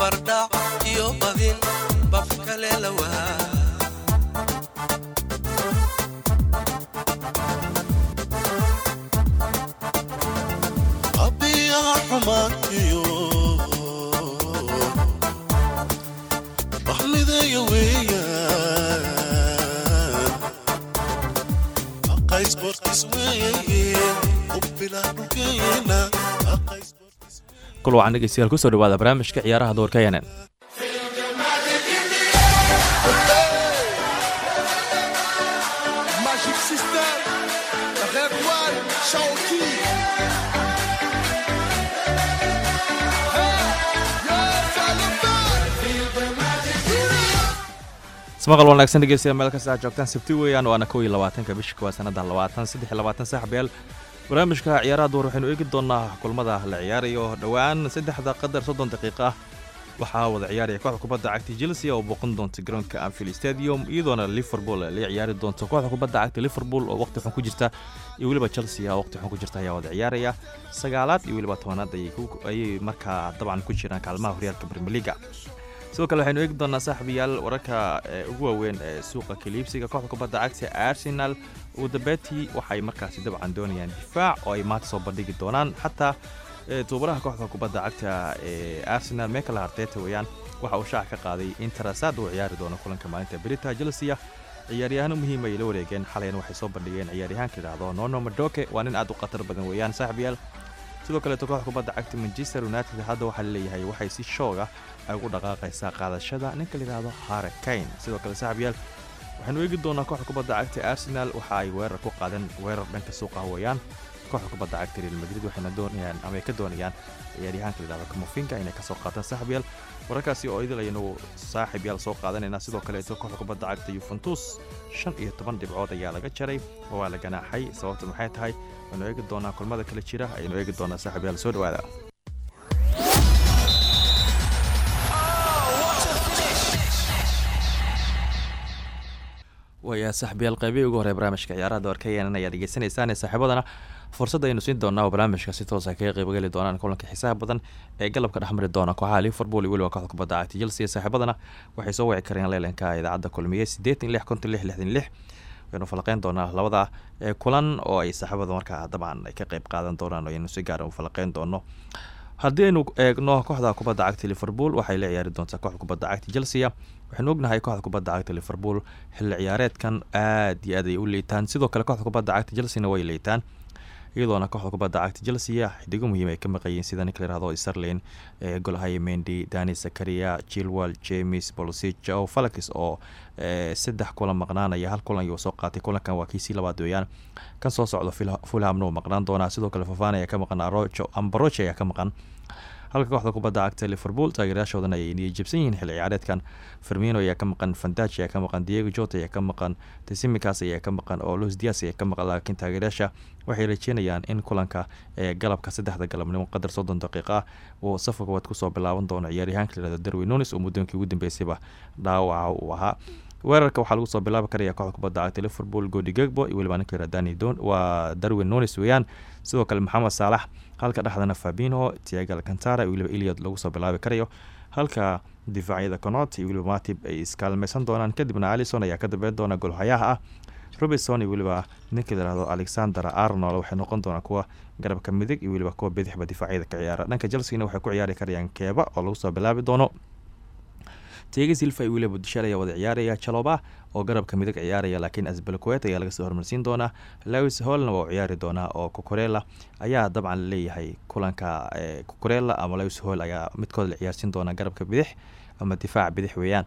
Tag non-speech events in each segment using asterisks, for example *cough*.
barbardhac iyo badin bafi kale lawaa abiyaha kul wacan dhegeystayaal ku soo dhawaada barnaamijka ciyaaraha doorka yo, Taliban. ismaqal wanaagsan dhegeystayaal meel kasta aad joogtaan sabti weeyaan waana kow iyo labaatanka bisha kuwaa sanada labaatan saddex iyo labaatan saaxbeel barnaamijka ciyaaraha duur waxaynu eegi doonaa kulmada la ciyaarayo dhowaan saddexda qadar soddon daqiiqa ah. Waxaa wada ciyaaraya kooxda kubadda cagta chelsea oo booqan doonta garoonka anfield stadium iyadoona liverpool la ciyaari doonto kooxda kubadda cagta liverpool oo waqti xun ku jirta. Iyo weliba chelsea waqti xun ku jirta ayaa wada ciyaaraya. Sagaalaad iyo weliba tobanaad ayay markaa dabcan ku jiraan kaalmaha horyaalka premier leaga sidoo kale waxaynu eegi doonaa saaxiibayaal wararka ugu waaweyn ee suuqa kaliibsiga kooxda kubadda cagta arsenal ugu dambeyntii waxay markaasi dabcan doonayaan difaac oo ay maanta soo bandhigi doonaan. Xataa ee tubabaraha kooxda kubadda cagta ee arsenal michael arteta weeyaan waxa uu shaaca ka qaaday in tarasaad uu ciyaari doono kulanka maalinta. Berita chelsea ciyaaryahaano muhiim ay la wareegeen. Xalayna waxay soo bandhigeen ciyaaryahaanka yidhaahdo nono madoke waa nin aad u khatar badan weeyaan saaxiibayaal sidoo kaleeto kooxda kubadda cagta manchester united hadda waxaa la leeyahay waxay si shooga ay ugu dhaqaaqaysaa qaadashada ninka layidhaahdo hare kane. Sidoo kale saaxiibayaal waxaynu eegi doonaa kooxda kubadda cagta arsenal. Waxa ay weerar ku qaadeen weerar dhanka suuqa weeyaan kooxda kubadda cagta real madrid waxayna doonayaan ama ay ka doonayaan ciyaaryahaanka layidhahdo kamofinka inay ka soo qaataan saaxiibayaal wararkaasi oo idil aynu saaxiib yaal soo qaadanayna sidoo kaleeto kooxda kubadda cagta yuventus shan iyo toban dhibcood ayaa laga jaray oo waa la ganaaxay. Sababtu maxay tahay? Waynu eegi doonaa kulmada kale jira. Ayaynu eegi doonaa saaxiib yaal soo dhawaada waaya saaxiibayaal qaybihii ugu horey barnaamijka ciyaaraha doorka yenan ayaa dhegeysanaysaan saaxiibadana. Fursad aynu siin doonaa oo barnaamijka si toosa kaga qaybgeli doonaan kulanka xiisaha badan ee galabka dhexmari doona kooxaha liverpool iyo weliba kooxda kubadda cagta chelsea saaxiibadana. Waxay soo wici kareen leelanka idaacadda kulmiye siddeetan lix konton doonaa labada kulan oo ay saaxiibada markaa dabcan ay ka qayb qaadan doonaan oo aynu si gaara u falaqeyn doono haddii aynu eegno kooxda kubadda cagta liverpool waxay la ciyaari doontaa kooxda kubadda cagta chelsea waxaynu ognahay kooxda kubadda cagta liverpool xilli ciyaareedkan aad iyo aad ay u liitaan sidoo kale kooxda kubadda cagta chelsea way liitaan iyadoona kooxda kubadda cagta chelsea xidigo muhiim ay ka maqayiin sida ninka layirahdo sterlin ee golhaye mendy dani zakaria chilwell james bolosig o falakis oo saddex kulan maqnaanaya hal kulan ayuu soo qaatay. Kulankan waa kiisii labaad weeyaan kan soo socdo Fil- fulhamna uu maqnaan doonaa. Sidoo kale fafan ayaa ka maqan ambaroche ayaa ka maqan halka kooxda kubadda cagta liverpool taageerayaashoodana ay niyad jabsan yihiin xilli ciyaareedkan. Firmino ayaa ka maqan fandaj ayaa ka maqan diego jota ayaa ka maqan tesimikas ayaa ka maqan oo los dias ayaa ka maqan laakiin taageerayaasha waxay rajeynayaan in kulanka ee galabka saddexda galabnimo qadar soddon daqiiqa ah uu safka koowaad ku soo bilaaban doono ciyaaryahaanka layihahdo darwin nunes oo muddooyinkii ugu dambeysayba dhaawaca uu ahaa weerarka waxaa lagu soo bilaabi karaya kooxda kubadda cagta liverpool godi gegbo iyo weliba ninka dani don. Waa darwin nunes weeyaan. Sidoo kale maxamed saalax halka dhexdana fabino tiago alcantara iyo weliba eliot lagu soo bilaabi karayo. Halka difaacyada conot iyo weliba matib ay iskaalmaysan doonaan kadibna alison ayaa ka dambeyn doona golhayaha ah. Robinson iyo weliba ninka layihahdo alexander arnold waxay noqon doonaa kuwa garabka midig iyo weliba kuwa bidixba difaacyada ka ciyaara. Dhanka chelsea waxay ku ciyaari karayaan keeba oo lagu soo bilaabi doono tiago silva iyo weliba budishal ayaa wada ciyaaraya chaloba oo garabka midig ciyaaraya laakiin asbalkuet ayaa laga soo hormarsiin doonaa lewis hollna waa u ciyaari doonaa oo cocorella ayaa dabcan la leeyahay kulanka ee, cocorella ama lewis holl ayaa midkood la ciyaarsiin doonaa garabka bidix ama difaaca bidix weeyaan.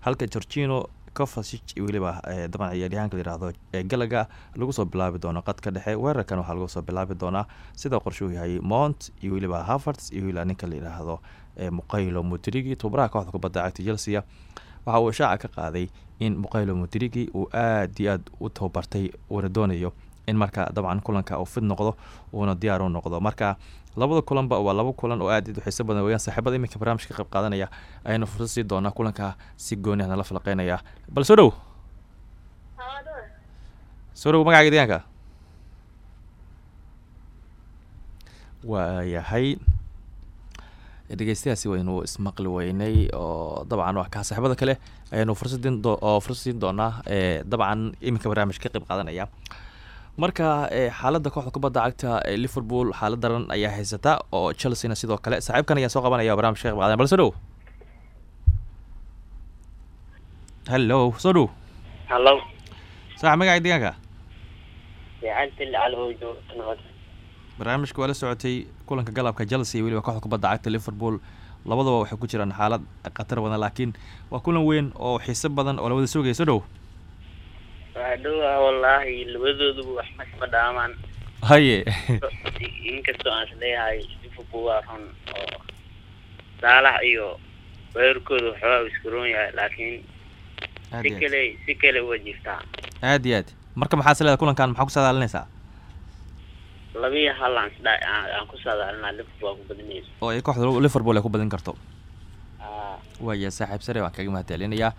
Halka gorgino covasic iyo weliba dabcan ciyaaryahanka la yihahdo ee galaga lagu soo bilaabi doono qadka dhexe. Weerarkan waxaa lagu soo bilaabi doonaa sida qorshuu yahay mont iyo weliba havertz iyo weliba ninka la yidhaahdo muqaylo mutrigi tubaraha kooxda kubadda cagta chelsea waxa uu shaaca ka qaaday in muqaylo mutrigi uu aad iyo aad u tababartay uuna doonayo in marka dabcan kulanka uu fid noqdo uuna diyaar u noqdo. Marka labada kulanba waa laba kulan oo aad xiiso badan. Weeyaan saaxiibada iminka barnaamijka ka qayb qaadanaya ayaynu fursad sii doonaa kulanka si gooni ah nala falaqeynaya bal soo dhow. Soo dhow magacaaga deegaanka. Waayahay dhegeystayaasi waynu ismaqli weynay oo dabcan waa kaa saaxiibada kale ayaanu fursad siin doonaa dabcan iminka barnaamij ka qayb qaadanaya. Marka xaaladda kooxda kubadda cagta liverpool xaalad daran ayaa haysata oo chelseana sidoo kale saaxiibkan ayaa soo qabanaya oo barnaamij ka qayb qaadanaya. Bal soo dhow hello. Soo dhow hallo saaxib magaca deegaanka barnaamijka waa la socotay kulanka galabka chelsea weliba kooxda kubadda cagta liverpool. Labadaba waxay ku jiraan xaalad khatar badan laakiin waa kulan weyn oo xiiso badan oo la wada sugaya soo dhow. Waa dhowaa wallaahi labadooduba wax masma dhaamaan. Haye. Inkastoo aan is leeyahay liverpool waa run oo saalax iyo weerarkooda waxoogaa uu isku roon yahay laakiin si kale si kale uga jirtaa aad iyo aad. Marka maxaa is leedahay kulankan maxaa ku saadaalinaysaa labiyo hal aan isdha aan ku saadaalinaa liverpool waa ku badinayso. Oo ay kooxda liverpool ay ku badin karto. Ah, waaya saaxiib sare waan kaga mahadcelinayaa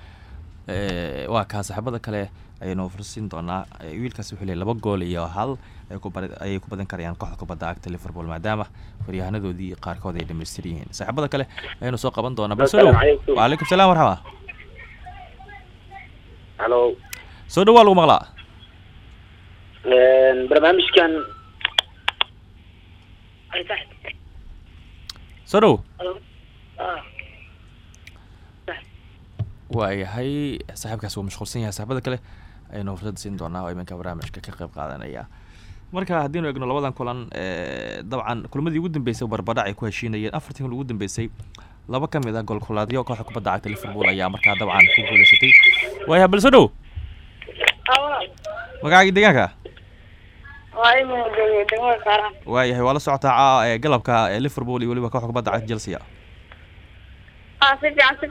Eh, waa kaa saaxiibada kale ayaynu fursiin doonaa. Eh, wiilkaasi wuxuu leeyahy laba gool iyo hal ay ku bari- ayay ku badin karayaan kooxda kubadda cagta liverpool maadaama waryahanadoodii qaarkood ay dhamaystir yihiin. Saaxiibada kale ayaynu soo qaban doonaa. Bal soo dhow Assalaamu calaykum. waalaikum salaam marxaba hallo soo dhow waa lagu maqlaa? Barnaamijkan soo dhow ah waayahay saaxiibkaas wuu mashquulsan yahay saaxiibada kale ayaynu fursad siin doonaa oo iminka barnaamijka ka qayb qaadanaya marka haddiinu egno labadan kulan dabcan kulmadii ugu dambeysay barbadhac ay ku heshiinayeen afartii kun ugu dambeysay laba ka mid ah golkulaadyo kooxda kubadda cagta liverpool ayaa markaa dabcan ku guuleysatay waayahay bal soo dhow magacaagii deegaanka waayahay waa la socotaa caa- ee, galabka ee liverpool iyo weliba kooxda kubadda cagta chelsea Ah, si si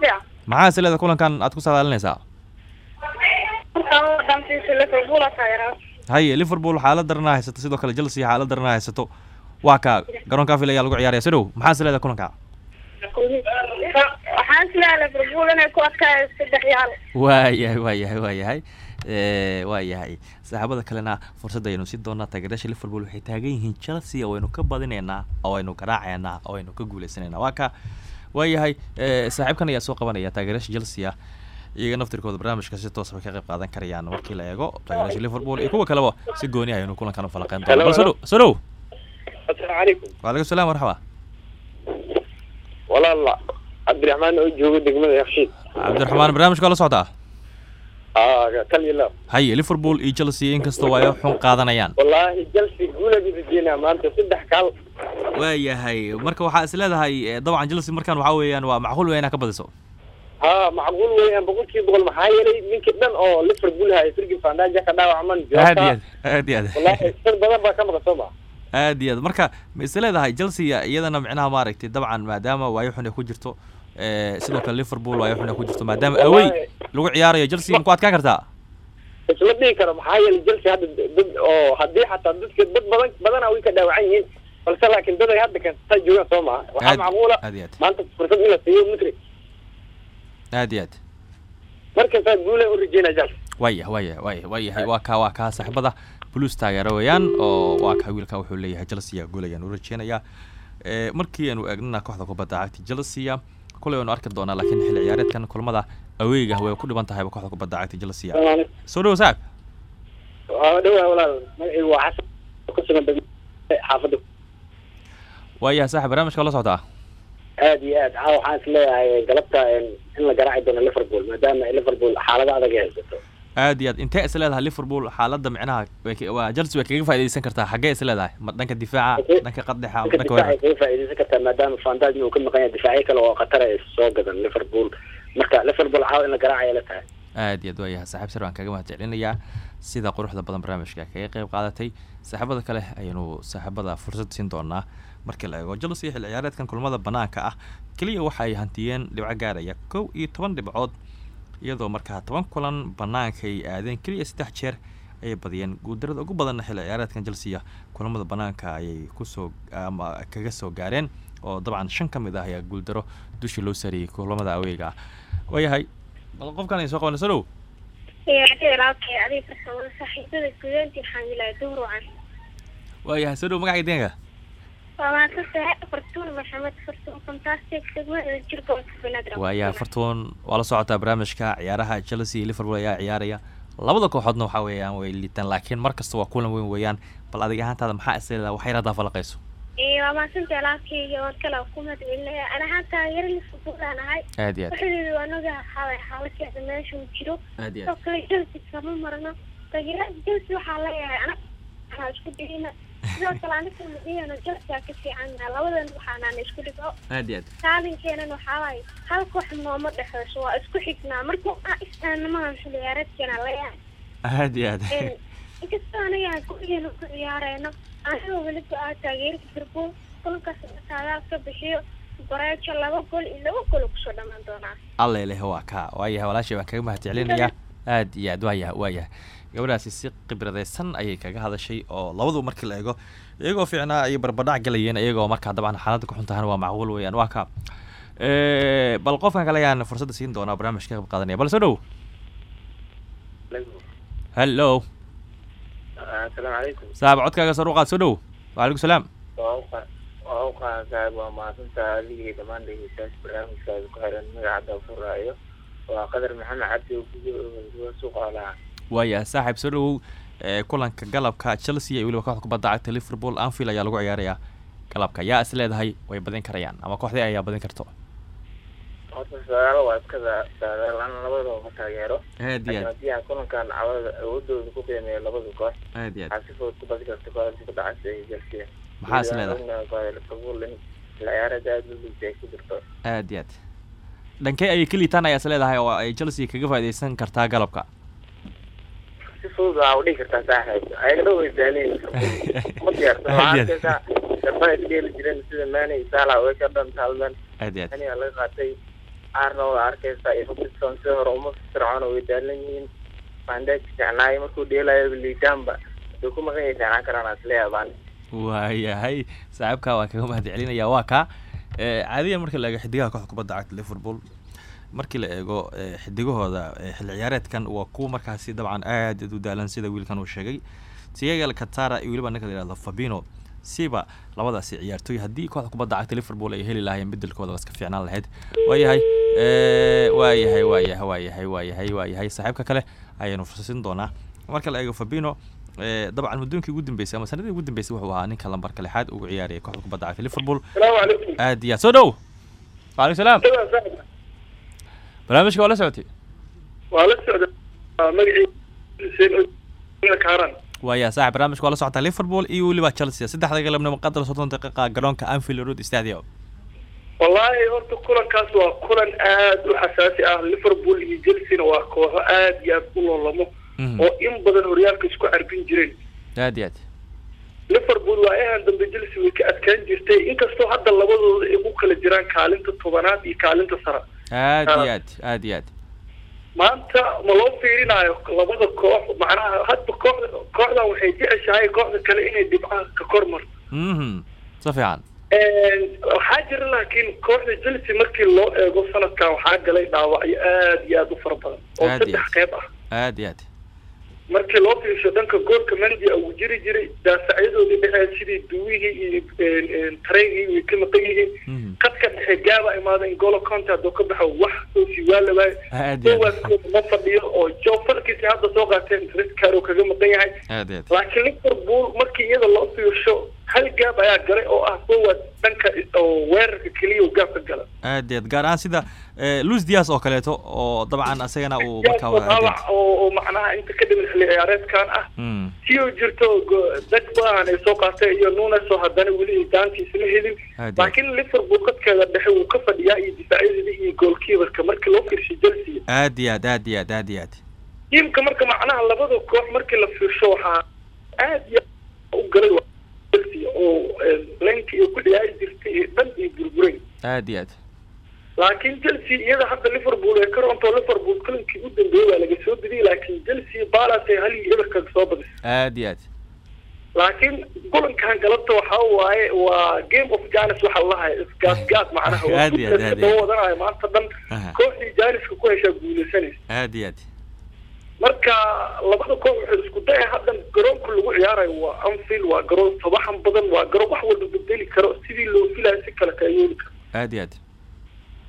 maxaa leeda kulankan aad ku saadaalinaysaa haye liverpool xaalad darana haysato sidoo kale chelsea xaalad darana haysato waa ka garoonka anfield ayaa lagu ciyaaraya soo dhow maxaa is leeda waayahay waayahay waayahay. Waayahay. Saaxiibada kalena fursadda aynu siin doonaa taageerayaasha liverpool waxay taagan yihiin chelsea oo aynu ka badinaynaa oo aynu garaacaynaa oo aynu ka guuleysanaynaa. Waa ka waayahay. Saaxiibkan ayaa soo qabanaya taageerayaasha chelsea iyaga naftirkooda barnaamijka si toos bay ka qayb qaadan karayaan. Markii la eego taageerayaasha liverpool iyo kuwa kaleba si gooni ah aynu kulankan u falaqeyn doona bal soo dhow soo dhow assalaamu calaykum waalaikum salaam marxaba walaala cabdiraxmaan oo jooga degmada yakshiid cabdiraxmaan barnaamijka waa la socdaa? Aa kalyala haye liverpool iyo chelsea inkastoo ay xun qaadanayaan. Wallaahi chelsea guulabi rajeynaa maanta saddex kaal waayahay marka waxaa is leedahay eh, dabcan chelsea markaan waxaa weeyaan waa macquul weyn inaad ka badiso. Haa macquul weeyaan boqolkiiba boqol maxaa yeelay ninka dhan oo liverpool haya firgin fandaja ka dhaawacman aad iyo aad aad iyo aad. Wallaahi dad badan baa ka maqan soo ma aad iyo aad marka ma is leedahay chelsea iyadana micnaha maaragtay dabcan maadaama waayo xun ay ku jirto eh, sidoo kale liverpool waayo xun ay ku jirto maadaama awey lagu ciyaarayo chelsea ma ku adkaan kartaa isma dhihi karo maxaa yeelay chelsea hadda dad oo haddii xataa dadka dad badan badana way ka dhaawacan yihiin balse laakiin dad ay hadda kasta joogaan soo maha waxaa macquula maanta fursad in la siiyo mutri aad iyo aad markastaa guulan u rajeynaa chelsea waaya waaya waaya waayahay waa kaa waa kaa saaxiibada blues taageero weeyaan oo waa kaa wiilka wuxuu leeyahay chelsea guul ayaan u rajeynayaa. Markii aanu eegnana kooxda kubadda cagta chelsea kulay waanu arki doonaa laakiin xilli ciyaareedkan kulmada aweyga way ku dhiban tahayba kooxda kubadda cagta chelsea soo dhowo saaxib waa dhawaa walaal. Magacaygu waa xasan. Ku sugan degmada xaafadda. Waayahay saaxib barnaamijka waa la socotaa aad iyo aad. Haa waxaan is leeyahay galabta in la garaaci doono liverpool maadaama liverpool xaalado adag ay haysato aad iyo aad intee is leedahay liverpool xaaladda micnaha chelsea way kaga faa'iidaysan kartaa xaggee is leedahay ma dhanka difaaca dhanka qaddexa dhanka kaga faa'iidaysan kartaa maadaama fandajna uu ka maqan yahay difaacyo kale oo khatar ay soo gadan liverpool marka liverpool caawa in la garaacayo la tahay aad iyo aad waayahay saaxiib sar waan kaga mahad celinayaa sida quruxda badan barnaamijka kaga qeyb qaadatay saaxiibada kale ayaynu saaxiibada fursad siin doonaa markii la eego chelsea xil ciyaareedkan kulmada banaanka ah keliya waxa ay hantiyeen dhibco gaaraya kow iyo toban dhibcood iyadoo markaa toban kulan banaanka ay aadeen keliya saddex jeer ayay badiyeen. Guuldarada ugu badanna xil ciyaareedkan chelsea kulamada banaanka ayay ku soo ama kaga soo gaareen oo dabcan shan ka mid ah ayaa guuldaro dushii loo saariyey kulamada aweyga ah waayahay bal qofkan ay soo qabanayso dhow waayahay soo dhow magaca deega waa maadsantahay fartuun waa la socotaa barnaamijka ciyaaraha chelsea liverpool ayaa ciyaaraya. Labada kooxoodna waxaa weeyaan way liitaan laakiin mar kasta waa kulan weyn weeyaan. Bal adiga ahaantaada maxaa isleedaha waxay radaa falaqayso. Waa maadsantahay alaabkayga waan kala ku madcelinaya ana haanta yaro liverpoolaan ahay. Aad iyo aad. Waxaydu anaga xaalay xaaladkeeda meesha uu jiro. Aad iyo aad. Kale chelsea kama marno taageerada chelsea waxaa leeyahay ana anaa isku dhigina chelsea ka fiican labadan waxaanaan isku dhigo. Aad iyo aad. Saalinkeenan waxaa waaye hal koox nooma dhexeyso waa isku xignaa. Marka istaanamahan xiliyaareedkeena leeyahay aad iyo aad. Inkastoo anaga gurigeena ku ciyaareyno anigoo weliba aa taageeri liverpool kulankaas taagaal ka bixiyo bareejo laba gol iyo laba gol ku soo dhamaan doonaa. Alla ileh waa kaa. Waayahay walaashay baan kaga mahad celinayaa aad iyo aad waayahay waayahay gabadhaasi si khibradaysan ayay kaga hadashay oo labadu markii la eego iyagoo fiicnaa ayay barbadhac galayeen iyagoo markaa dabcan xaaladda ku xun tahana waa macquul weeyaan. Waa kaa bal qofkan kale ayaan fursadda siin doonaa barnaamijka ka qayb qaadanaya. Bal soo dhow. Hello. Asalaamu calaykum saaxib codkaaga sar u qaad soo dhow. Waalaikum salaam. Waa u qaadataa waa mahadsantaa adigii dhammaan dhegeystayaasha barnaamijkaada ku xiran furaayo waa qadar maxamed cabdi suuqa olaha waaya saaxiib soo dhowow ee kulanka galabka chelsea iyo weliba kooxda kubadda cagta liverpool anfield ayaa lagu ciyaarayaa galabka. Yaa is leedahay way badin karayaan ama kooxdii ayaa badin karto? Horta sagaalo waa iska saadaalaan labadaba ma taageero. Aad iyo laakiin aad. Haddii aan kulankan cawada awoodooda ku qiimeeyo labada koox aad iyo aad. waxaa si fudud ku badi karta kooxda kubadda cagta ee Chelsea. Maxaa is leedahay? Leedahay liverpool in ciyaareeda aada u liitay ay ku jirto. Aad iyo aad. Dhankee ayay ka liitaan ayaa is leedahay oo ay chelsea kaga faaidaysan kartaa galabka si fudud waa u dhigi kartaa saaxiib ayaga dhow way sahleen *laughs* ma diyaarsan waxaa arkaysaa jireen sida Mane iyo Salah way ka dhan tani laga qaatay. Arnold waa arkaysaa iyo Robertson si hore uma fircoon way daalan yihiin. Van Dijk fiicnaay markuu dheelayo liitaanba way ku maqan yahay karaan asleeyabaan waayahay. Saaxiibka waa kaga mahad celinaya waa kaa ee caadiyan marka la xidigaha kooxda kubadda cagta liverpool markii la eego ee, xidigahooda ee, xilli ciyaareedkan waa kuwa markaasi dabcan aad u daalan sida wiilkan uu sheegay. Tiagal katara iyo weliba ninka la yihahdo fabino siba labadaasi ciyaartooy. Haddii kooxda kubadda cagta liverpool ay heli lahaayeen bedelkooda waa iska fiicnaan lahayd waayahay ee, waayahay waayahay waayahay waayahay waayahay saaxiibka kale ayaynu fursasin doonaa. Marka la eego fabino dabcan muddooyinkii ugu dambeysay ama sanadii ugu dambeysay wuxuu ahaa ninka lambarka lixaad ugu ciyaaraya kooxda kubadda cagta liverpool. Aad iyo aad. Soo dhow. Waalaikum salaam barnaamijka waa la socotay. Waa la socda. Magacii kaaran. Waaya saaxib barnaamijka waa la socotaa liverpool iyo weliba chelsea. Saddexda galabnimo qadar soddon daqiiqa garoonka anfield road stadium. Wallaahi horta kulankaas waa kulan aad u xasaasi ah. Liverpool iyo chelsea waa kooxo aad iyo aad u loolamo Mhm. oo in badan horyaalka isku carbin jireen aad iyo aad. Liverpool waa ahan dambe chelsea way ka adkaan jirtay. Inkastoo hadda labadooda ay ku kala jiraan kaalinta tobanaad iyo kaalinta sare aad iyo aad aad iyo aad. Maanta ma loo fiirinayo labada koox? Macnaha hadba kooxda kooxdan waxay jeceshahay kooxda kale inay dhibcaha ka kor marto. Mhm si fiican. Waxaa jira laakiin kooxda chelsea markii loo eego sanadkan waxaa galay dhaawacyo aad iyo aad u fara badan oo saddex qeyb ah. Aad iyo aad markii loo fiirsho dhanka goolka mendi uu jiri jiray daafacyadoodii dhexe sidii duwihii iyo tareygii way ka maqan yihiin Mhm. kadka dhexe gaaba imaadeen golo conte hadduu ka baxo wax soo sii waalawaayo. Aad iyo aad. Kuwaas ma fadhiyo oo joe falkiisi hadda soo qaateen redcar uu kaga maqan yahay. Iyo laakiin liverpool markii iyada loo fiirsho hal gaab ayaa galay oo ah forward dhanka oo weerarka keliya uu gaab ka gala. Aad iyo aad gaar ahaan sida eh, luis dias oo kaleeto oo dabcan asagana uu markaa Diaz oo waa dhaawac oo oo macnaha inta ka dhiman xilli ciyaareedkan ah. Mm, si oo jirto badan ay soo qaatay iyo nunes oo haddana weli daantiisa ma helin. Laakiin liverpool qadkeeda dhexe wuu ka fadhiyaa iyo difaacyadii iyo goalkeeperka markii loo fiirshay chelsea. Aad iyo aad aad iyo aad aad iyo aad. Tiimka marka macnaha labada koox markii la fiirsho waxaa aad iyo u galay oo eh, lenka iyo ku jirtay iyo dhan iyo burburay aad iyo aad. Laakiin chelsea iyada hadda liverpool ee ka roonto liverpool kulankii u dambeeyey waa laga soo bediyey laakiin chelsea balas ay hal iyo eberka soo badisay aad iyo aad. Laakiin kulankan galabta waxaa waaye waa game of janis waxa lahay isgaasgaas macnaha. Wadanayo maanta dhan kooxdii janiska ku heshaa guuleysanaysa aad iyo aad marka labada koox waxay isku daya haddan garoonka lagu ciyaarayo waa anfield waa garoon sabaxan badan waa garoon wax walba bedeli karo sidii loo filayo si kale kaa yeeli karo. Aad iyo aad.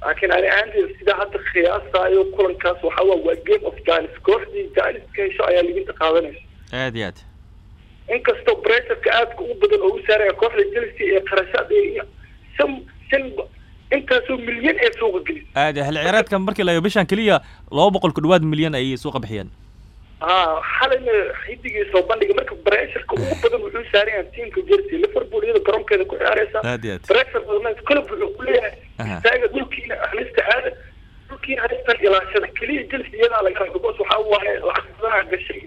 Laakiin ani ahaanteeda sida hadda qiyaasaayo kulankaas waxaa waa waa game of janis. Kooxdii janis ka hesho ayaa liginta qaadanaysa. Aad iyo aad. Inkastoo pressurka aadka u badan oo u saaraya kooxda chelsea ee qarashaad ee shan shan intaasoo milyan ee suuqa gelis aad iyo xilli ciyaareedkan markii la eego bishan keliya laba boqol ku dhawaad milyan ayay suuqa bixiyeen. Ha xalayna xidigii soo bandhiga marka pressurka ugu badan wuxuu saaraya tiimka chelsea liverpool iyada garoonkeeda ku ciyaareysa aad aad. Club wuxuu ku leeyahay istaaga dhulkiina halista aada dhulkiina halistan ilaashada keliya chelsea iyadaa laga raba because waxaa waaye lacag badanaa gashay.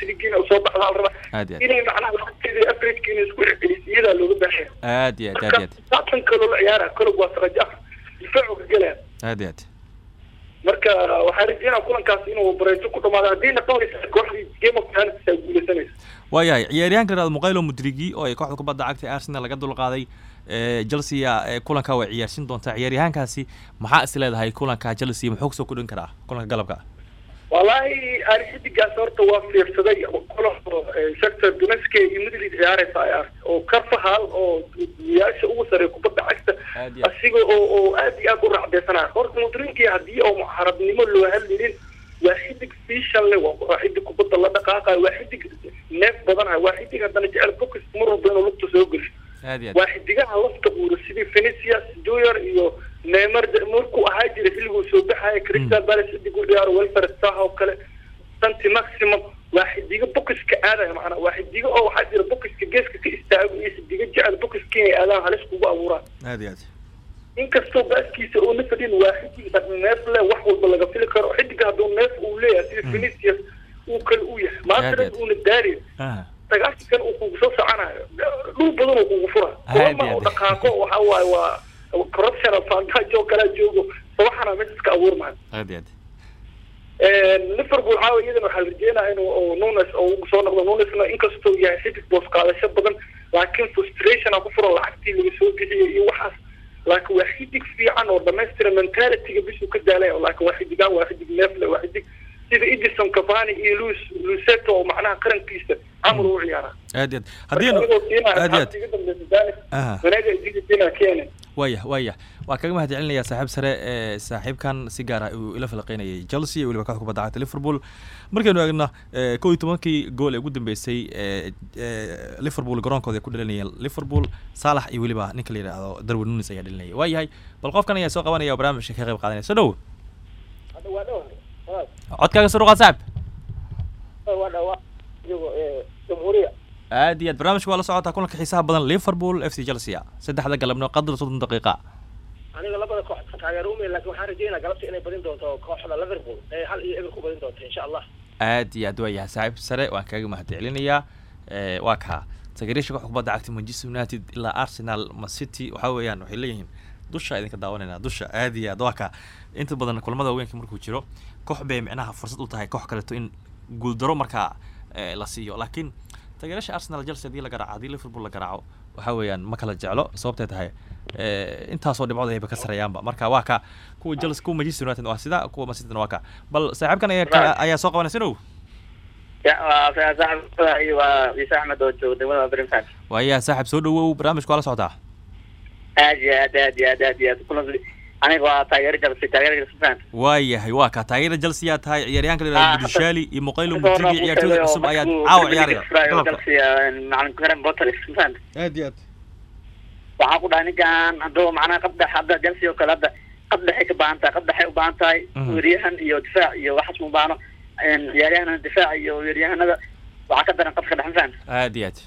Trigiina soo baxdaa la rabaa Aad iyo aad. inay macnaha lacagteeda averageka isku celcelisay iyadaa looga baahaya aad iyo aad aad. Aad saatan ciyaara kolog waa saraja difaacu ka gelaya aad iyo aad. Marka waxaa rajeynaa kulankaas inuu bareejo ku dhamaado haddii noqonaysa kooxdii game of ay guuleysanaysa waayahay ciyaaryahanka yihahdo muqaylo mudrigi oo ay kooxda kubadda cagta arsenal laga dulqaaday chelsea kulanka way ciyaarsin doontaa ciyaaryahankaasi maxaa is leedahay kulanka chelsea? Muxuu ku soo kordhin karaa kulanka galabka? Wallaahi ani xidigaas horta waa fiirsaday. Kulanka sector duneske iyo madrid ciyaaraysa ay arkay. Oo karfahal oo gudiyaasha ugu sarey kubadda cagta asiga oo oo aad iyo aad u racdeysanaya horta mudrinkii haddii oo muxarabnimo loo hadlinin waa xidig fiishan le waa xidig kubadda la dhaqaaqayo waa xidig neef badanayo waa xidig haddana jecel focus mar walba inuu lugta soo aad waa xidigaha lafta uura sidii Vinicius Junior iyo Neymar markuu ahaa jiray xilliguu soo baxaya Crystal Palace xidig u Welfare Saha oo kale Santi Maximum waa xidiga bokiska aadaya macnaa waa xidiga oo waxaa jira bokiska geeska ka istaago iyo xidiga jecel bokiska inay aadaan halis kugu abuuraan aad iyo aad inkastoo baaskiisa oo nafadin waa xidig neef le wax walba laga fili karo xidiga hadduu neef uu leeyahay sida Vinicius uu kale uu yahay maanta Aad iyo aad. uuna daari aha sagaashan uu kugu soo soconayo dhul badan uu kugu fura kulama uu dhaqaaqo waxa waaye waa corruption of fantajo kala joogo sabaxana mesaska abuurmaan. Aad iyo aad. Liverpool waxaa waye iyadana waxaa la rajeynaya inuu oo nunes oo soo noqdo nunesna inkastoo yahay xidig boos qaadasho badan laakiin frustration a ku furan lacagtii laga soo bixiyay iyo waxaas. Laakiin waa xidig fiican oo dhamaystira mentalityga bishuu ka daalay laakiin waa xidigaan waa xidig neefle waa xidig. Sida edison cavani iyo luis luceto oo macnaha qarankiisa camal u ciyaara aad iyo aad haddii aad iyo aad Aha. aad waaya waaya waa kaga mahad celinayaa saaxiib sare ee saaxiibkan si gaar ah uu ila falaqeynayay chelsea weliba kooxda kubadda cagta liverpool. Markaynu eegna ee, kow iyo tobankii gool ee ugu dambeysay liverpool garoonkooda ay ku dhalinayeen liverpool saalax iyo weliba ninka la yidhaahdo darwin nunes ayaa dhalinayay waayahay bal qofkan ayaa soo qabanaya oo barnaamijka ka qayb qaadanaya. Soo dhow. Codkaaga soo dhuqaad saaxib aad iyo aad barnaamijka waa la socotaa kulanka xiisaha badan liverpool f c chelsea saddexda galabnimo qadar soddon daqiiqa aniga labada koox taageero umay laakiin waxaan rajeynaa galabta inay badin doonto kooxda liverpool ee hal iyo eber ku badin doonto insha allah aad iyo aad waayahay saaxiib sare waan kaaga mahad celinayaa ee, waa kaa taageerayaasha kooxda kubadda cagta manchester united ilaa arsenal man city waxaa weeyaan waxay leeyihiin dusha idinka daawanayna dusha aad iyo aad waa kaa inta badan kulamada haweenka markuu jiro koox bay micnaha fursad u tahay koox kaleeto in guuldaro markaa la siiyo laakiin taageerayaasha arsenal chelsea haddii la garaaco haddii liverpool la garaaco waxaa weeyaan ma kala jeclo sababtay tahay intaasoo dhibcood ayba ka sareeyaanba marka waa ka kuwa chelsea kuwa manchester united waa sida kuwa man city waa ka bal saaxiibkan ayaa soo qabanaysa no waa ciise axmed oo jooga degmada brimfan waayaa saaxib soo dhawow barnaamijku waa la socotaa aad iyo aad aad iyo aad aad iyo aad aniga waa taageero jalsi taageero jalsi fan waayahay waa kaa taageera chelsea yaa tahay ciyaaryahanka la Ah, budushaali iyo muqaylo horna ciyaartooyda cusub ayaad caawa ciyaaraya. Furayo galabka Chelsea, eh, macalin Graham Potter fan aad iyo aad. Waxaan ku dhahay ninkan hadduu macnaha qabdhex hadda Chelsea oo kale hadda qabdhexay ka baahan tahay qabdhexay u baahan tahay Mhm. weeryahan iyo difaac iyo waxaas mu baano ciyaaryahanada difaac iyo weeryahanada waxaa ka daran qabka dhex fan aad iyo aad.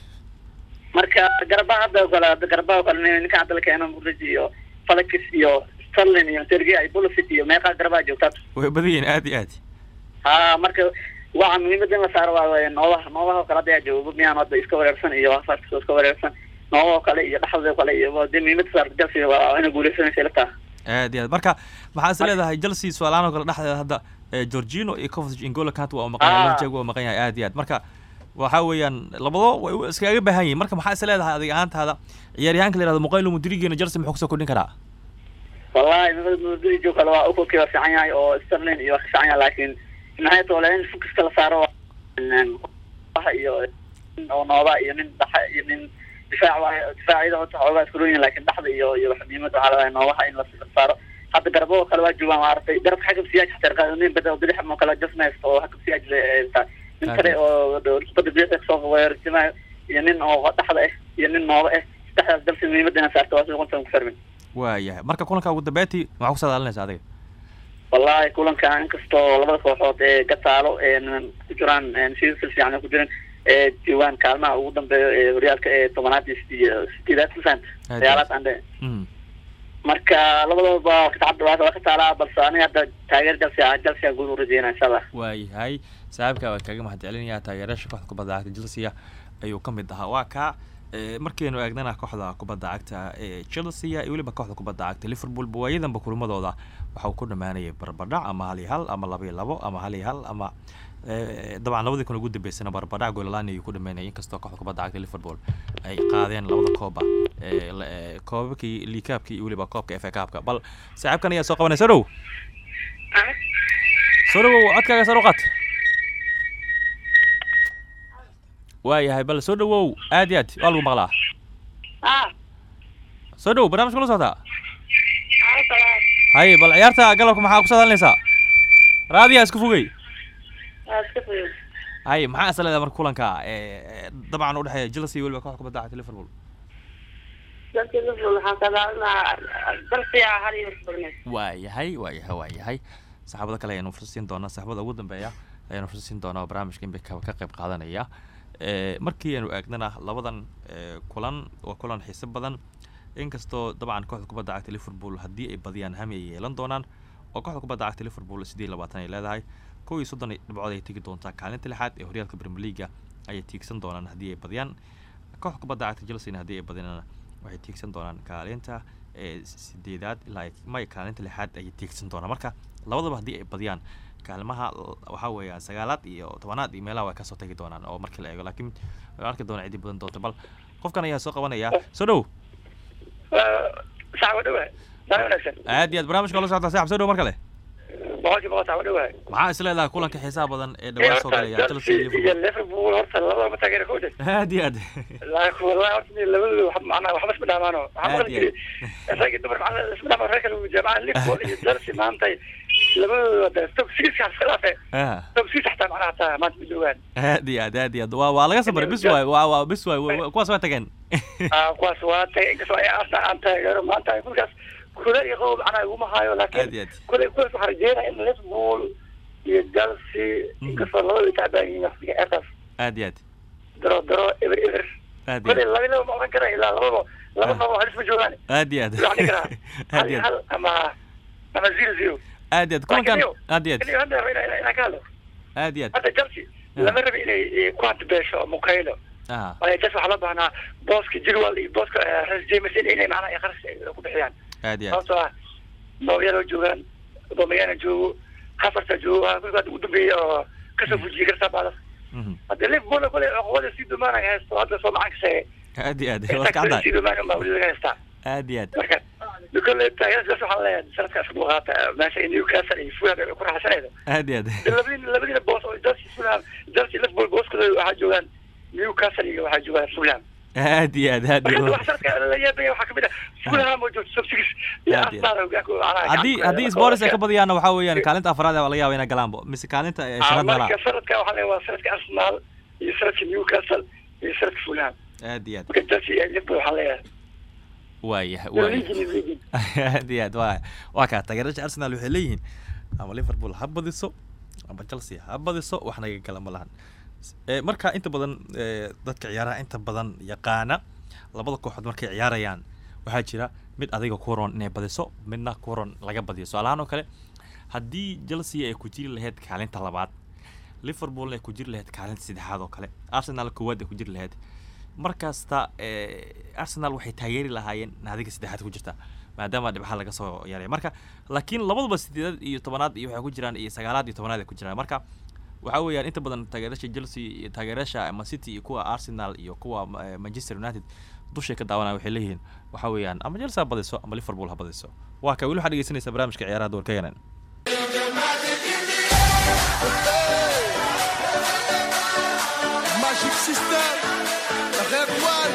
Marka garbaha hadda oo kale garbaha oo kale nin- ninkan hadda la keeno Mudrij iyo Falakis iyo Sterling iyo Sergey iyo Pulisic iyo meeqa garbaha joogtaa way badan yihiin aad iyo aad ha marka waxa muhiimada in la saaro waa noobaha noobaha oo kale hadda ayaa jooga miyaan hadda iska wareersan iyo hafaas iska wareersan noobaha oo kale iyo dhexda oo kale iyo dee muhiimada saarta Chelsea waa inay guuleysanaysa la taha aad iyo aad marka maxaa is leedahay chelsea su'aalaan oo kale dhexdeeda hadda georgino iyo coventry ingolo kant waa maqan yahay lafjeeg waa maqan yahay aad iyo aad marka waxa weeyaan labado way iskaga baahan yihiin marka maxaa is leedahay adiga ahaantaada ciyaaryahanka la yihahdo muqaylo mudrigeena chelsea muxuu ku soo kordhin karaa wallahi Mudrij oo kale waa ukoki waa fiican yahay oo Sterling iyo waa ka fiican yahay laakiin nihayat oo in focuska la saaro iyo oo nooba iyo nin dhaxa iyo nin difaac waaye difaacyada horta xoogaa isku laakiin dhexda iyo iyo muhiimada waxaa leedahay noobaha in la saaro hadda garbo oo kale waa joogaan waa aragtay garabka xagab siyaaj xataa qaado nin bada bidix oo kale jasnays oo xagab siyaaj le nin kale oo bada bidix soo weerarsimayo iyo nin oo dhexda ah iyo nin nooba ah saddexdaas dalsi muhiimada inaa saarto waa sida qontan ku fermin waayahay marka kulanka ugu dambeyntii maxaa ku soo daalinaysa adiga wallahi kulankan inkastoo labada kooxood ee gataalo ku jiraan een si si fiican ay ku jiraan ee diiwaan kaalmaha ugu dambeeyo ee horyaalka ee tobanaad iyo sideedaad Aad ciyaaraad ande Mm. marka labadooba waa ka tacab- waa waa ka taalaa balse aniga hadda taageer jalsi ah jalsi aan guul u rajeynaa insha allah. Waayahay. Saaxiibka waan kaaga mahadcelinayaa taageerayaasha kooxda kubadda cagta chelsea ayuu ka mid ahaa. Waa kaa markaynu eegnana kooxda kubadda cagta ee chelsea iyo weliba kooxda kubadda cagta liverpool waayadanba kulmadooda waxa uu ku dhammaanayay barbadhac ama hal iyo hal ama laba iyo labo ama hal iyo hal ama dabcan labadii kun ugu dambeysana barbadhac goolalaan ayuu ku dhameynayay inkastoo kooxda kubadda cagta liverpool ay qaadeen labada kooba koobabkii liikaabkii iyo weliba koobka fa kaabka bal saaxiibkan ayaa soo qabanaya. Soo dhow soo dhowow codkaaga qaat waayahay bal soo dhowow aad iyo aad waa lagu maqlaa soo dhow barnaamij kula socotaa haye bal ciyaarta galabka maxaa ku soo daalinaysaa raadiyaa isku fogey haye maxaa is leedahay marka kulanka ee, dabcan u dhexeeya chelsea iyo weliba kooxda kubadda cagta liverpool waayahay waayahay waayahay saxaabada kale ayaanu fursad siin doonaa saxaabada ugu dambeeya ayaanu fursad siin doonaa oo barnaamijka inba ka qayb qaadanaya Eh, markii aanu eegnana labadan eh, kulan waa kulan xiiso badan inkastoo dabcan kooxda kubadda cagta liverpool haddii ay badiyaan hami ay yeelan doonaan oo kooxda kubadda cagta liverpool siddeed iyo labaatan ay leedahay kow iyo soddon dhibcood ay tegi doontaa kaalinta lixaad ee horyaalka premier leaga ayay tiigsan doonaan haddii ay badiyaan. Kooxda kubadda cagta chelsea haddii ay badiyaan waxay tiigsan doonaan kaalinta ee sideedaad ilaa ay- may kaalinta lixaad ayay tiigsan doonaan. Marka labadaba haddii ay badiyaan kaalmaha waxaa weeya sagaalaad iyo tobanaad iyo meelaha way ka soo tagi doonaan oo markii la eego laakiin la arki doona cidii badan doonta bal qofkan ayaa soo qabanaya. Soo dhow. Aad iyo aad barnaamijka la socota saaxib soo dhow mar kale boqolkiiba boqol sax wa dhawahay maxaa is leedahay kulanka xiisaha badan ee dhawaan soo galaya? Iyo liverpool. *laughs* Horta labadaba aad iyo aad laakiin wallahi horta ni labadooda wax macnaa waxba isma dhaamaano waxaa Aad iyo jiray isagii dumar macnaa isma dhamaan reer kale uu jamacada liverpool iyo chelsea maanta labadooda de top six ka iska dhaafe Ah, top six xataa macnaha hataa maanta ma joogaan. Aad iyo aad aad iyo aad waa waa laga sabray bis waay waa waa bis waay. Wa- wa- kuwaas waa tageen. *laughs* Ah, kuwaas waa tay inkastoo ay arsenal aan taageero maanta kulkaas kule iyo qabow macnaa iguma aad laakiin aad kule waxaa rajeynaya in liverpool iyo chelsea inkastoo labadooda tacbaan yihiin waqtiga eertaas aad iyo aad. Daro daro eber eber. Aad iyo kule aad. laba laba ma oran kara ilaa lababa laba nooba halis ma joogaan. Aad iyo aad. Waxaan karaa *laughs* hal iyo hal ama ama zero zero. Aad iyo aad. Kulankan aad iyo aad. Inaan inaan ka hadlo aad iyo aad. Hadda chelsea Ah. lama rabi inay eh, ku hantibeesho mukaylo. Ah. Waayo waxaa loo baahnaa booska jirwal iyo booska eh, res james in inay macnaha qaras eh, ku bixiyaan aad iyo sababtoo ah noobyaloo joogaan bomayana joogo hafarta joogo hadda ugu dambeeyey oo ka soo fujiyey kartaa baalas Mhm. hadda liverpool kule cuqubada sii dumaan ay haysto hadda soo macan kasheegay aad iyo aad waa caddahay sii dumaan unbaa weli laga haystaa aad iyo aad marka kule taageeradaas waxaan leeyahay sanadkaas ku qaata meesha newcastle iyo fulham ay ku raaxsanaydo aad iyo aad labadiina labadiina boos oo chelsea fulham chelsea liverpool booskooda waxaa joogaan newcastle iyo waxaa joogaan fulham aad iyo aad aad iyo sanadka waxaa ka mid ah haddii sports ay ka badiyaanna waxaa weeyaan kaalinta afraad ee laga yaaba inay galaanbo mise kaalinta eh, Ah, shanaad meelaha sanadka waxaa waa sanadka arsenal iyo sanadka newcastle iyo sanadka fulham. Aad iyo aad marka liverpool waxaa leeyahay aad iyo aad waa waa kaa taageerasha arsenal waxay leeyihiin ama liverpool ha badiso ama chelsea ha badiso wax naga gala ma lahan. Eh, marka inta badan eh, dadka ciyaaraha inta badan yaqaana labada kooxood markay ciyaarayaan waxaa jira mid adiga ku roon inay badiso midna ku roon laga badiyo. Su'aalahaan oo kale haddii chelsea ay ku jiri lahayd kaalinta labaad liverpoolna ay ku jiri lahayd kaalinta saddexaad oo kale arsenal koowaad ay ku jiri lahayd markasta eh, arsenal waxay taageeri lahaayeen naadiga saddexaad ku jirta maadaama dhibcaha laga soo yaray marka laakiin labaduba sideedaad iyo tobanaad iyo waxay ku jiraan iyo sagaalaad iyo tobanaad ay ku jiraan. Marka waxaa weeyaan inta badan taageerasha chelsea iyo taageerasha man city iyo kuwa arsenal iyo kuwa eh, manchester united dushay ka daawanaya waxay leeyihiin waxaa weeyaan ama chelsea ha badiso ama liverpool ha badiso. Waa ka weli waxaa dhegeysanaysa barnaamijka ciyaaraha doorka yanan Magic System, Red One,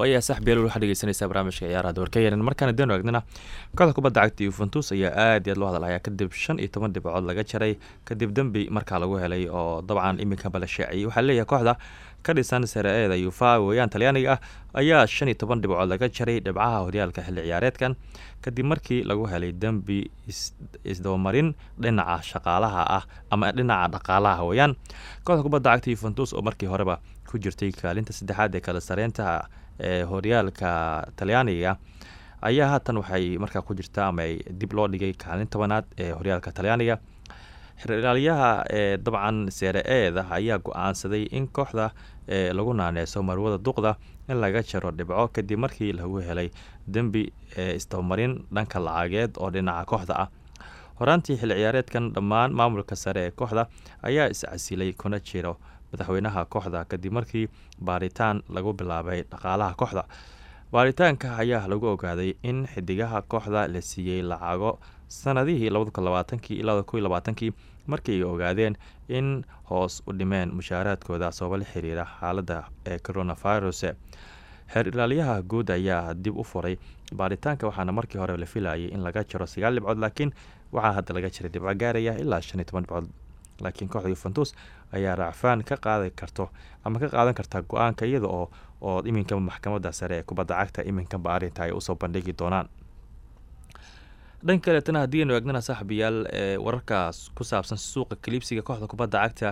waayaa saxbeel waxaa dhegeysanaysaa barnaamijka ciyaaraha doorka yaran markaana danu egnana kooxda kubadda cagta yuventus ayaa aad iyo aad loo hadalhayaa kadib shan iyo toban dhibcood laga jaray. Kadib dembi markaa lagu helay oo dabcan iminkaba la shaaciyey waxaa leeyahay kooxda ka dhisan sare-eeda yufa weeyaan talyaaniga ah ayaa shan iyo toban dhibcood laga jaray dhibcaha horyaalka xilli ciyaareedkan. Kadib markii lagu helay dembi is- isdabamarin dhinaca shaqaalaha ah ama dhinaca dhaqaalaha weeyaan. Kooxda kubadda cagta yuventus oo markii horeba ku jirtay kaalinta saddexaad ee kala sareynta ee horyaalka talyaaniga ayaa haatan waxay markaa ku jirtaa ama dib loo dhigay kaalin tobanaad ee horyaalka talyaaniga. Xiraalyaha ee dabcan seere eeda ayaa go'aansaday in kooxda ee lagu naaneyso marwada duqda in laga jaro dhibco kadib markii lagu helay dembi ee isdabamarin dhanka lacageed oo dhinaca kooxda ah. Horaantii xilli ciyaareedkan dhammaan maamulka sare ee kooxda ayaa is-casilay kuna jiro madaxweynaha kooxda kadib markii baaritaan lagu bilaabay dhaqaalaha kooxda. Baaritaanka ayaa lagu ogaaday in xidigaha kooxda la siiyey lacago sanadihii labaatankii markii ay ogaadeen in hoos u dhimeen mushaaraadkooda sababo la xiriira xaaladda ee coronavirus. Xeer ilaalyaha guud ayaa dib u furay baaritaanka waxaana markii hore la filayay in laga jaro sagaal dhibcood laakiin waxaa hadda laga jiray dhibco gaaraya ilaa shan iyo toban dhibcood. Laakiin kooxda yuventus ayaa raacfaan ka qaadi karto ama ka qaadan karta go'aanka iyada oo oo iminka maxkamadda sare ee kubadda cagta iminkanba arrinta ay u soo bandhigi doonaan. Dhanka kaleetana haddii aynu eegnana saaxibayaal ee wararkaas ku saabsan suuqa kaliibsiga kooxda kubadda cagta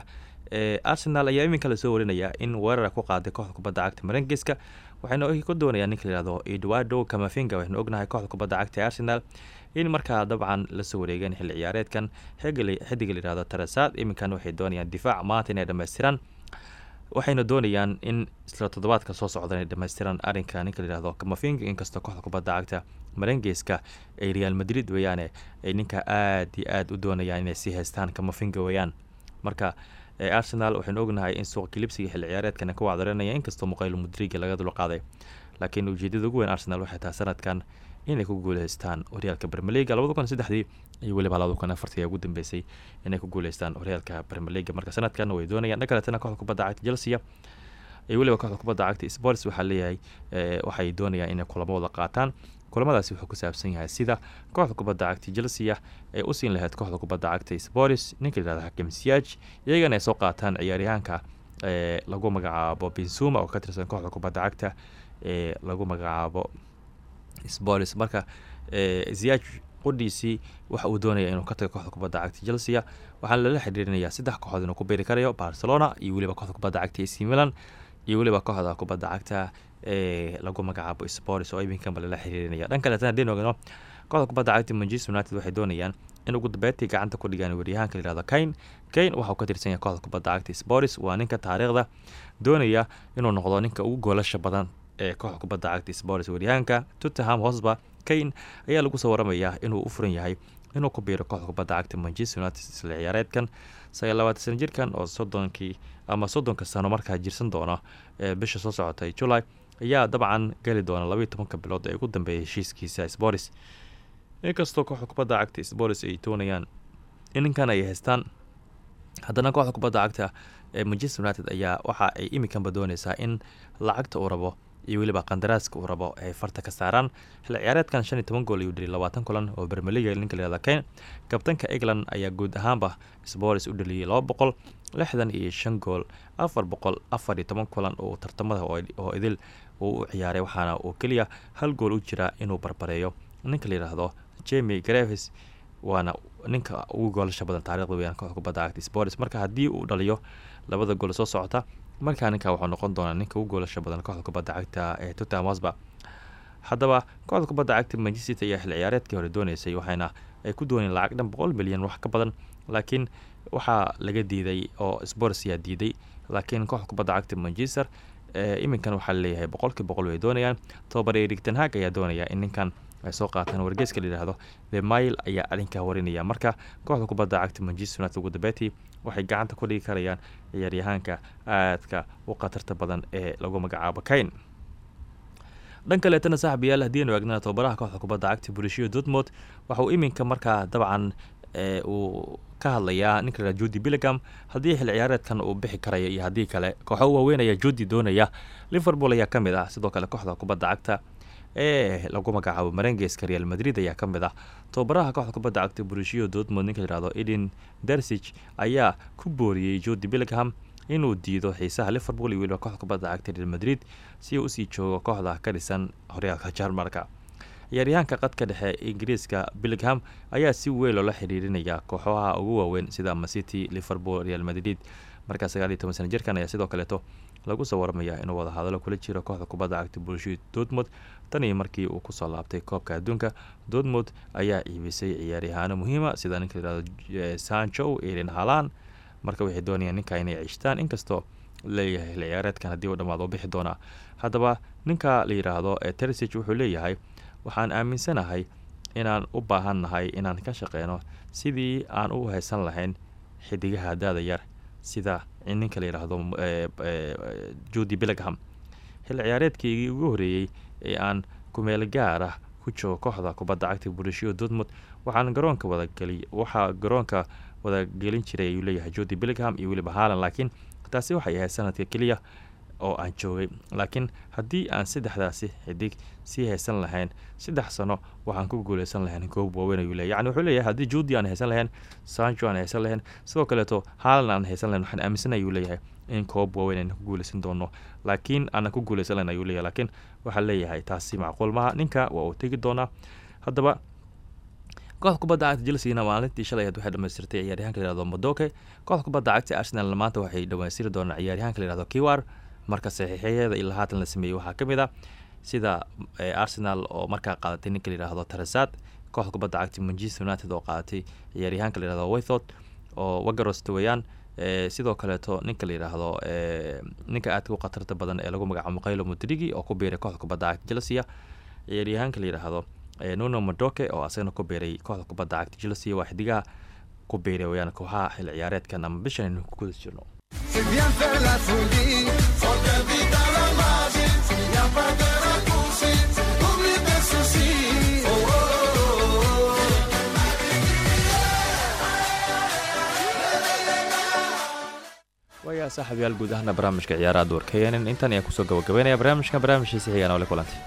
ee arsenal ayaa iminka la soo warinayaa in weerara ku qaaday kooxda kubadda cagta marangeska waxayna ku doonayaan ninka layihahdo eduardo camafinga waxaynu ognahay kooxda kubadda cagta ee arsenal in markaa dabcan la soo wareegeen xilli ciyaareedkan xidiga layihahdo tarasaad iminkan waxay doonayaan difaac maanta inay dhammaystiraan waxayna doonayaan in isla toddobaadka soo socda inay dhammaystiraan arrinka ninka layihahdo camafinga inkastoo kooxda kubadda cagta marangeska ay real madrid weeyaane ay ninka aad iyo aad u doonayaan inay sii haystaan camafinga weeyaan. Marka arsenal waxaynu ognahay in suuqa kilibsiga xilli ciyaareedkan ku wacdaranaya inkastoo muqaylo mudriga laga dulqaaday laakiin ujeedada ugu weyn arsenal waxay tahay sanadkan inay ku guuleystaan horyaalka bermeliga labada kun saddexdii iyo weliba labada kun afartii ugu dambeysay inay ku guuleystaan horyaalka bermeliga marka sanadkan way doonayaan dhan kaletana kooxda kubadda cagta chelsea iyo weliba kooxda kubadda cagta sports waxaa leeyahay ee, waxay doonayaan inay kulamo wada qaataan. Kulamadaasi wuxuu ku saabsan yahay sida kooxda kubadda cagta chelsea ay u siin lahayd kooxda kubadda cagta sports. Ninka layihahdo hakim siyaaj iyagana ay soo qaataan ciyaaryahaanka ee lagu magacaabo benzuma oo ka tirsan kooxda kubadda cagta ee lagu magacaabo sports marka ee, ziyaaj qudhiisii waxa uu doonaya inuu ka tago kooxda kubadda cagta chelsea waxaana lala xiriirinayaa saddex kooxood inuu ku beeri karayo barcelona iyo weliba kooxda kubadda cagta ac milan iyo weliba kooxda kubadda cagta ee lagu magacaabo sports oo iminkanba lala xiriirinaya dhan kaleetana hadaynu ogno kooxda kubadda cagta manchester united waxay doonayaan in ugu dambeyntii gacanta ku dhigaan waryahaanka la yihahdo kain kain waxa uu ka tirsan yahay kooxda kubadda cagta sporis waa ninka taariikhda doonaya inuu noqdo ninka ugu goolasha badan ee kooxda kubadda cagta sporis waryahaanka tottenham hosba kain ayaa lagu soo waramayaa inuu u furan yahay inuu ku biiro kooxda kubadda cagta manchester united isla ciyaareedkan sagaal labaatan sana jirkan oo soddonkii ama soddonka sano markaa jirsan doona ee bisha soo socotay july ayaa dabcan geli doona labaiyo tobanka bilood ee ugu dambeeyay heshiiskiisa sporis inkastoo kooxda kubadda cagta sporis ay doonayaan in ninkan ay haystaan haddana kooxda kubadda cagta ee manchester united ayaa waxa ay imikanba dooneysaa in lacagta uu rabo iyo weliba qandaraaska uu rabo ay farta ka saaraan. Xilli ciyaareedkan shan iyo toban gool ayuu dheliyay labaatan kulan oo bermeliga ninka layihahda kane. Kabtanka england ayaa guud ahaanba sporis u dheliyay laba boqol lixdan iyo shan gool afar boqol afar iyo toban kulan oo tartamada oo idil uu u ciyaaray waxaana uu keliya hal gool u jira inuu barbareeyo. Ninka layidhaahdo jemi graves waana ninka ugu goolasha badan taarikhda weyaan kooxda kubadda cagta sports marka haddii uu dhaliyo labada gool soo socota markaa ninka wuxuu noqon doonaa ninka ugu goolasha badan kooxda kubadda cagta ee tottenham hotspur. Haddaba kooxda kubadda cagta manchester ayaa xilli ciyaareedkii hore dooneysay waxayna ay ku dooneen lacag dhan boqol milyan wax ka badan. Laakiin waxaa laga diiday oo sports ayaa diiday laakiin kooxda kubadda cagta manchester iminkan waxaa la leeyahay boqolkii boqol way doonayaan. Tobabar erik ten hag ayaa doonaya in ninkan ay soo qaataan wargeeska layidhaahdo the mile ayaa arrinkaa warinaya. Marka kooxda kubadda cagta manchester united ugu dambeetii waxay gacanta ku dhigi karayaan ciyaaryahaanka aadka u khatarta badan ee lagu magacaabo kain dhan kaleetana saaxibayaal haddii aynu eegnana tobabaraha kooxda kubadda cagta bulishiyo dortmund waxa uu iminka markaa dabcan uu ka hadlayaa ninka judi billigam haddii xil ciyaareedkan uu bixi karaya iyo haddii kale. Kooxa u waaweynaya judi doonaya. Liverpool ayaa ka mid ah sidoo kale kooxda kubadda cagta ee lagu magacaabo marengeska real madrid ayaa ka mid ah. Tobabaraha kooxda kubadda cagta bulishiyo dortmund ninka layihahdo eden dersig ayaa ku booriyey judi billingham inuu diido xiisaha liverpool iyo weliba kooxda kubadda cagta real madrid si uu u sii joogo kooxda ka dhisan horyaalka jarmalka ciyaaryahaanka qadka dhexe ingiriiska billingham ayaa si weyn loola xiriirinaya kooxaha ugu waaweyn sida macity liverpool real madrid. Markaa sagaal iyo toban sana jirkan ayaa sidoo kaleeto lagu soo waramayaa inuu wada hadalo kula jiro kooxda kubadda cagta bulshada dortmund. Tan iyo markii uu ku soo laabtay koobka adduunka dortmund ayaa iibisay ciyaaryahaano muhiima sida ninka layihahdo sancho eden halan marka waxay doonayaan ninka inay cishtaan inkastoo leeyahay xil haddii u bixi doonaa. Haddaba ninka la yidhaahdo ee tersig wuxuu leeyahay waxaan aaminsanahay inaan u baahan nahay inaan ka shaqeyno sidii aan u haysan lahayn xidigaha daada yar sida ninka la yidhaahdo judi billingham xil ciyaareedkaygii ugu horreeyey ee aan kumeel gaar ah ku joogo kooxda kubadda cagta bulishiyo dortmund waxaan garoonka wadageli waxaa garoonka wadagelin jiray ayuu leeyahay judi billingham iyo weliba haalan laakiin taasi waxay ahayd sanadka keliya oo aan joogay. Laakiin haddii aan saddexdaasi xidig sii haysan lahayn saddex sano waxaan ku guuleysan lahayn goob waaweyn ayuu leeyahy yani wuxuu leeyahay haddii judi aan haysan lahayn sancho aan haysan lahayn sidoo kaleeto haalan aan haysan lahayn waxaan aaminsan ayuu leeyahay in koob waaweyn aynu ku guuleysan doono. Laakiin aanan ku guuleysan lahayn ayuu leeyahay laakiin waxaa leeyahay taasi macquul maha ninka waa uu tegi doonaa. Haddaba kooxda kubadda cagta chelsea-na maalintii shalay ahayd waxay dhamaystirtay ciyaaryahanka layihahdo modoke kooxda kubadda cagta arsenal maanta waxay dhamaystiri doonaan ciyaaryahanka layihahdo kiwar marka saxiixyadeeda ilaa haatan la sameeyey. Waxaa ka mid ah sida arsenal oo markaa qaadatay ninka layihahdo tarasad kooxda kubadda cagta manchester united oo qaadatay ciyaaryahanka layihahdo waythot oo wagarosta weeyaan sidoo kaleeto ninka la yidhaahdo ninka aadka u khatarta badan ee lagu magacaabo maqaylo mudrigi oo ku biiray kooxda kubadda cagta chelsea. Ciyaaryahanka la yidhaahdo nuno madoke oo asagana ku biiray kooxda kubadda cagta chelsea. Waa xidigaha ku biiray weyaan kooxaha xil ciyaareedkan ama bishan aynu ku jirno waayaa saaxiibyaal guud ahaana barnaamijka ciyaaraha duwarka yeenin intan ayaan ku soo gabagabeynaya barnaamijkan barnaamijkiisa xigaan oo le kulantay